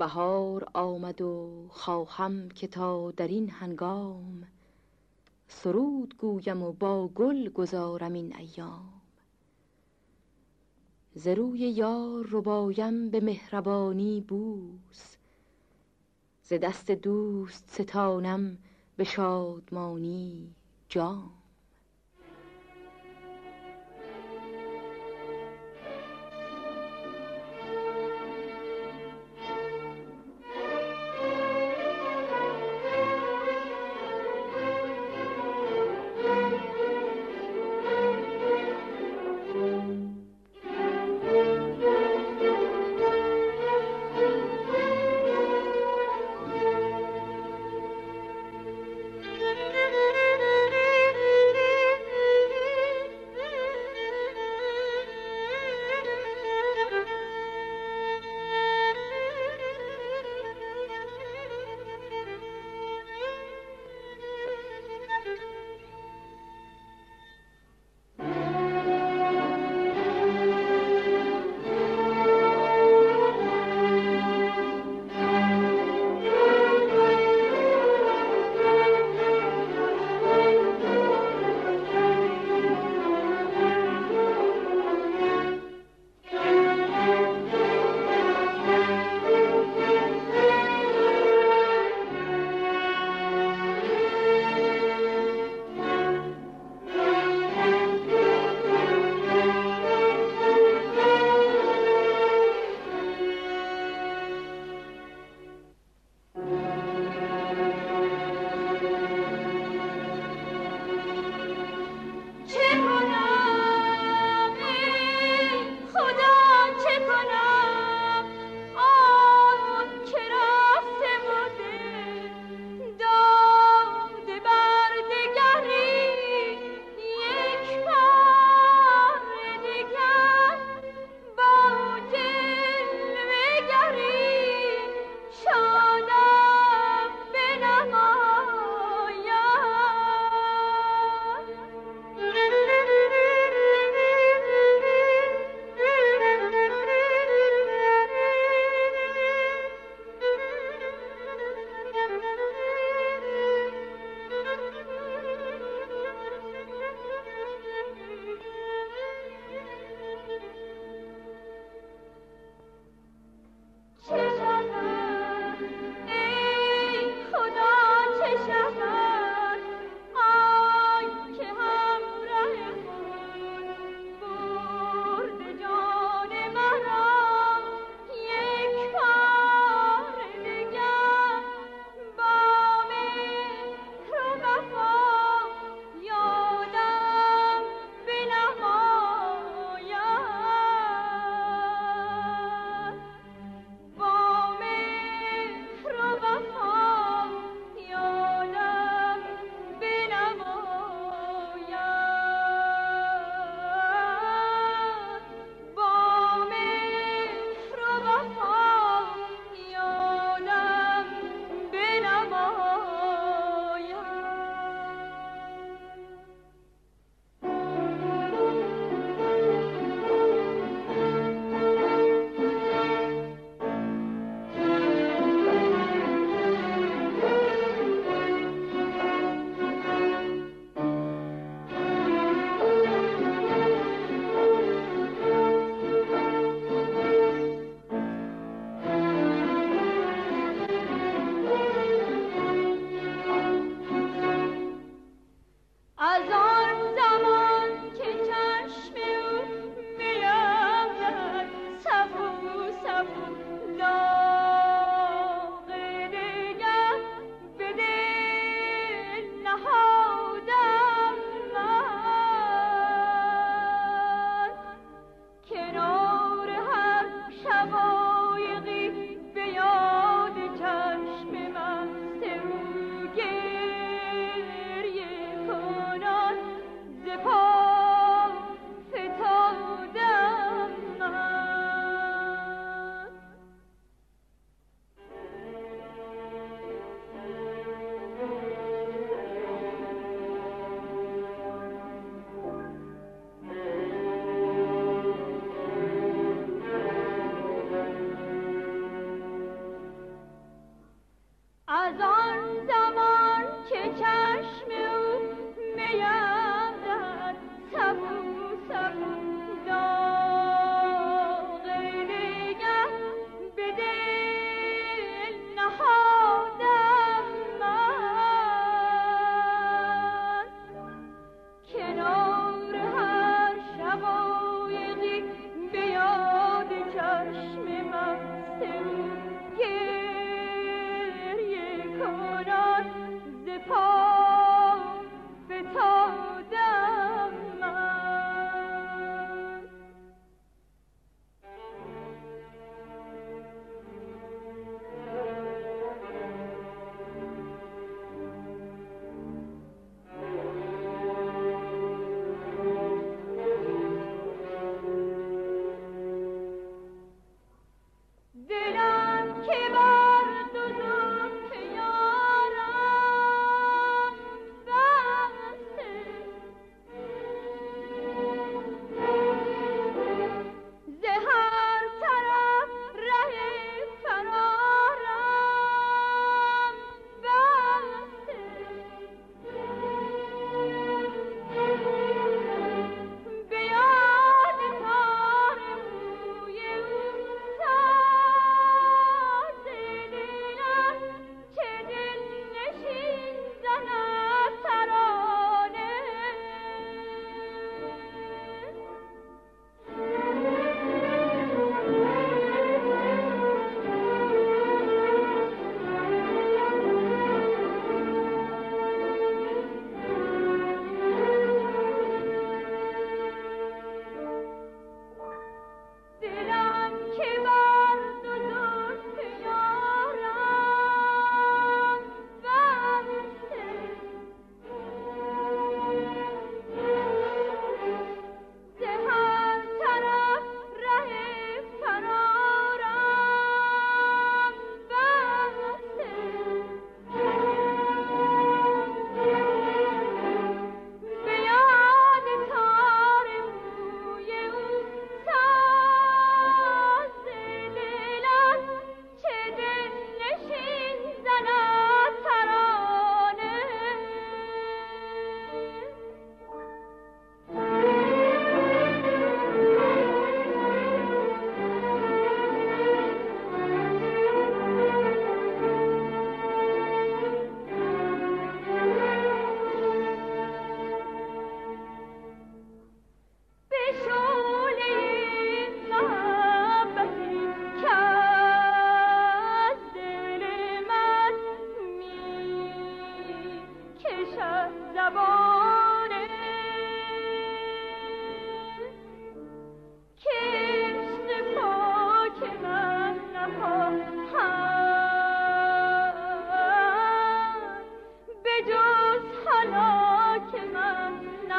بهار آمد و خواهم که تا در این هنگام سرود گویم و با گل گذارم این ایام. ز روی یار ربایم به مهربانی بوس ز دست دوست ستانم به شادمانی جام.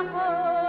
amor.